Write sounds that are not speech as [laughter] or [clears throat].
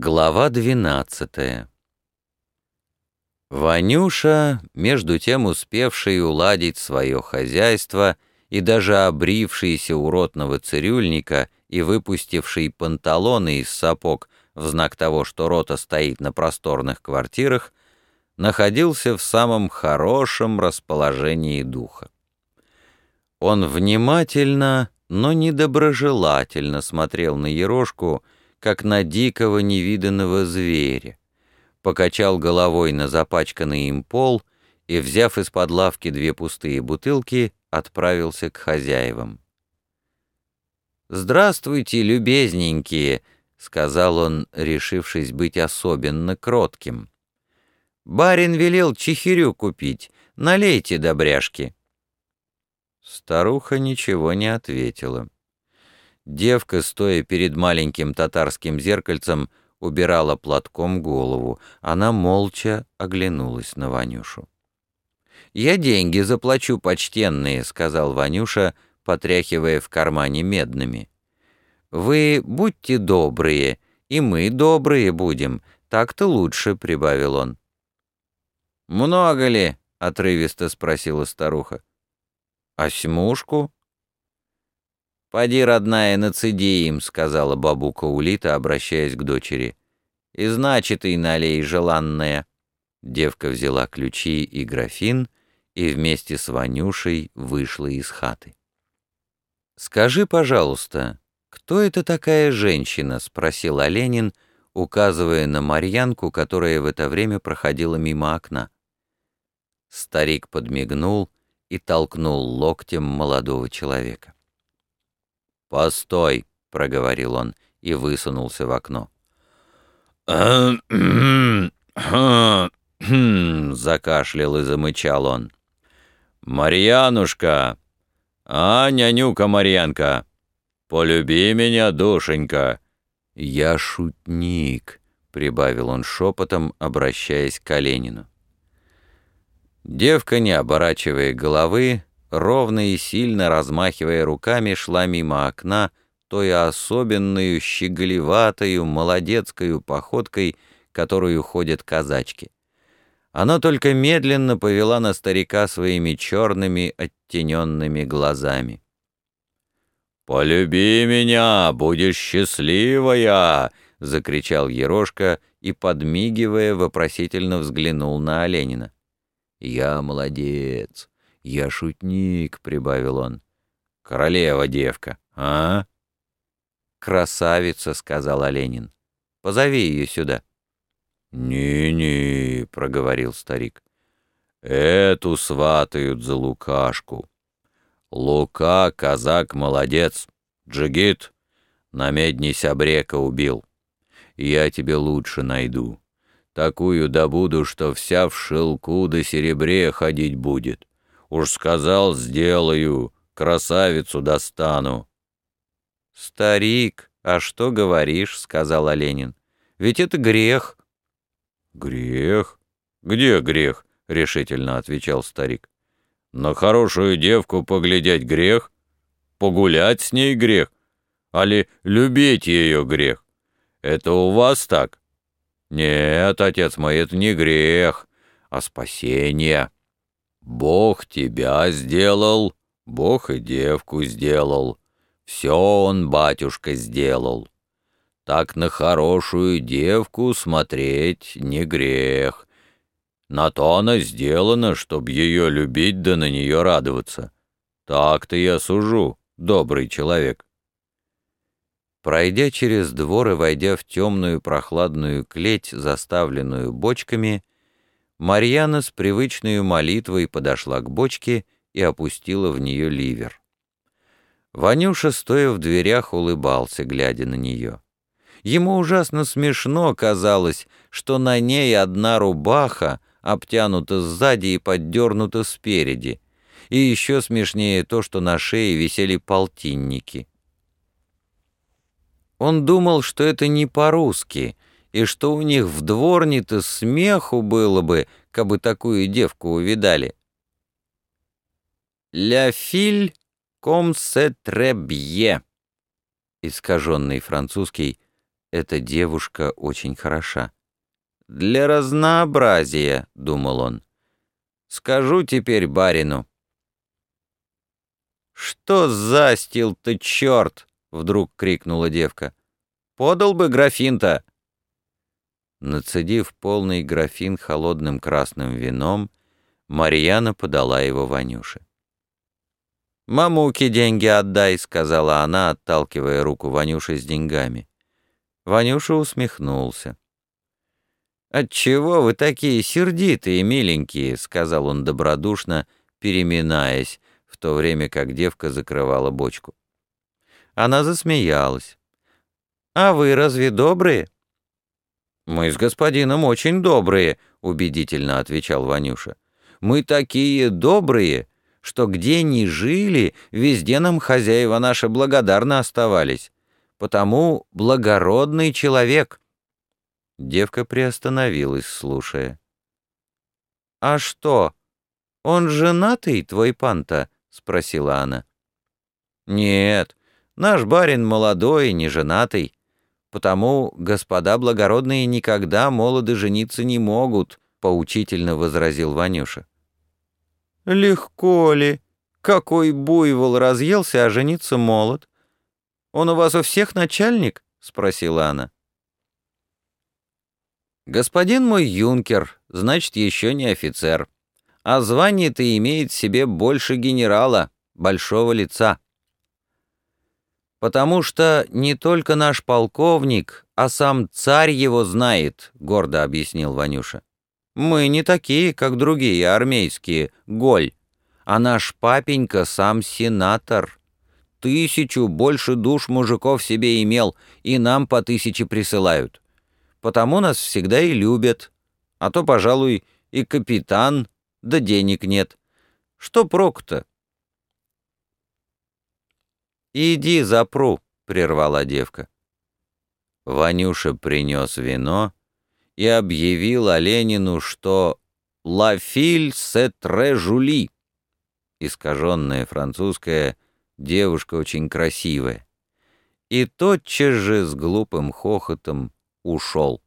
Глава двенадцатая Ванюша, между тем успевший уладить свое хозяйство и даже обрившийся уродного цирюльника и выпустивший панталоны из сапог в знак того, что рота стоит на просторных квартирах, находился в самом хорошем расположении духа. Он внимательно, но недоброжелательно смотрел на Ерошку, как на дикого невиданного зверя, покачал головой на запачканный им пол и, взяв из-под лавки две пустые бутылки, отправился к хозяевам. «Здравствуйте, любезненькие», — сказал он, решившись быть особенно кротким. «Барин велел чехирю купить, налейте добряшки». Старуха ничего не ответила. Девка, стоя перед маленьким татарским зеркальцем, убирала платком голову. Она молча оглянулась на Ванюшу. «Я деньги заплачу, почтенные», — сказал Ванюша, потряхивая в кармане медными. «Вы будьте добрые, и мы добрые будем, так-то лучше», — прибавил он. «Много ли?» — отрывисто спросила старуха. «Осьмушку?» «Поди, родная, нацеди им», — сказала бабука Улита, обращаясь к дочери. «И значит, и налей, желанная». Девка взяла ключи и графин и вместе с Ванюшей вышла из хаты. «Скажи, пожалуйста, кто это такая женщина?» — спросил Оленин, указывая на Марьянку, которая в это время проходила мимо окна. Старик подмигнул и толкнул локтем молодого человека. «Постой», — проговорил он и высунулся в окно. [clears throat] закашлял и замычал он. «Марьянушка! А, нянюка Марьянка! Полюби меня, душенька!» «Я шутник», — прибавил он шепотом, обращаясь к Оленину. Девка, не оборачивая головы, ровно и сильно размахивая руками, шла мимо окна той особенную, щеголеватою, молодецкою походкой, которую ходят казачки. Она только медленно повела на старика своими черными оттененными глазами. «Полюби меня, будешь счастливая!» — закричал Ерошка и, подмигивая, вопросительно взглянул на Оленина. «Я молодец, я шутник», — прибавил он. «Королева девка, а?» «Красавица», — сказал Оленин. «Позови ее сюда». «Не-не», — проговорил старик. «Эту сватают за Лукашку. Лука, казак, молодец. Джигит, на медне сябрека убил. Я тебе лучше найду. Такую добуду, что вся в шелку да серебре ходить будет. Уж сказал, сделаю, красавицу достану». «Старик, а что говоришь?» — сказал Оленин. «Ведь это грех». «Грех? Где грех?» — решительно отвечал старик. «На хорошую девку поглядеть грех? Погулять с ней грех? Али любить ее грех? Это у вас так?» Нет, отец мой, это не грех, а спасение. Бог тебя сделал, Бог и девку сделал. Все он, батюшка, сделал. Так на хорошую девку смотреть не грех. На то она сделана, чтоб ее любить да на нее радоваться. Так-то я сужу, добрый человек. Пройдя через двор и войдя в темную прохладную клеть, заставленную бочками, Марьяна с привычной молитвой подошла к бочке и опустила в нее ливер. Ванюша, стоя в дверях, улыбался, глядя на нее. Ему ужасно смешно казалось, что на ней одна рубаха, обтянута сзади и поддернута спереди, и еще смешнее то, что на шее висели полтинники. Он думал, что это не по-русски, и что у них в дворне-то смеху было бы, кабы такую девку увидали. «Ля филь ком се требье», искаженный французский, эта девушка очень хороша. «Для разнообразия», — думал он. «Скажу теперь барину». «Что за стил ты, черт!» — вдруг крикнула девка. «Подал бы графин-то!» Нацедив полный графин холодным красным вином, Марьяна подала его Ванюше. «Мамуке деньги отдай», — сказала она, отталкивая руку Ванюши с деньгами. Ванюша усмехнулся. «Отчего вы такие сердитые, миленькие?» — сказал он добродушно, переминаясь, в то время как девка закрывала бочку. Она засмеялась. «А вы разве добрые?» «Мы с господином очень добрые», — убедительно отвечал Ванюша. «Мы такие добрые, что где ни жили, везде нам хозяева наши благодарны оставались. Потому благородный человек». Девка приостановилась, слушая. «А что, он женатый, твой панта?» — спросила она. «Нет, наш барин молодой, не женатый. Потому господа благородные никогда молоды жениться не могут», — поучительно возразил Ванюша. «Легко ли? Какой буйвол разъелся, а жениться молод? Он у вас у всех начальник?» — спросила она. «Господин мой юнкер, значит, еще не офицер. А звание-то имеет себе больше генерала, большого лица. Потому что не только наш полковник, а сам царь его знает», — гордо объяснил Ванюша. «Мы не такие, как другие армейские, голь, а наш папенька сам сенатор. Тысячу больше душ мужиков себе имел, и нам по тысяче присылают» потому нас всегда и любят. А то, пожалуй, и капитан, да денег нет. Что прок-то?» «Иди запру», — прервала девка. Ванюша принес вино и объявил Оленину, что «La fille c'est très jolie», искаженная французская девушка очень красивая, и тотчас же с глупым хохотом ушел.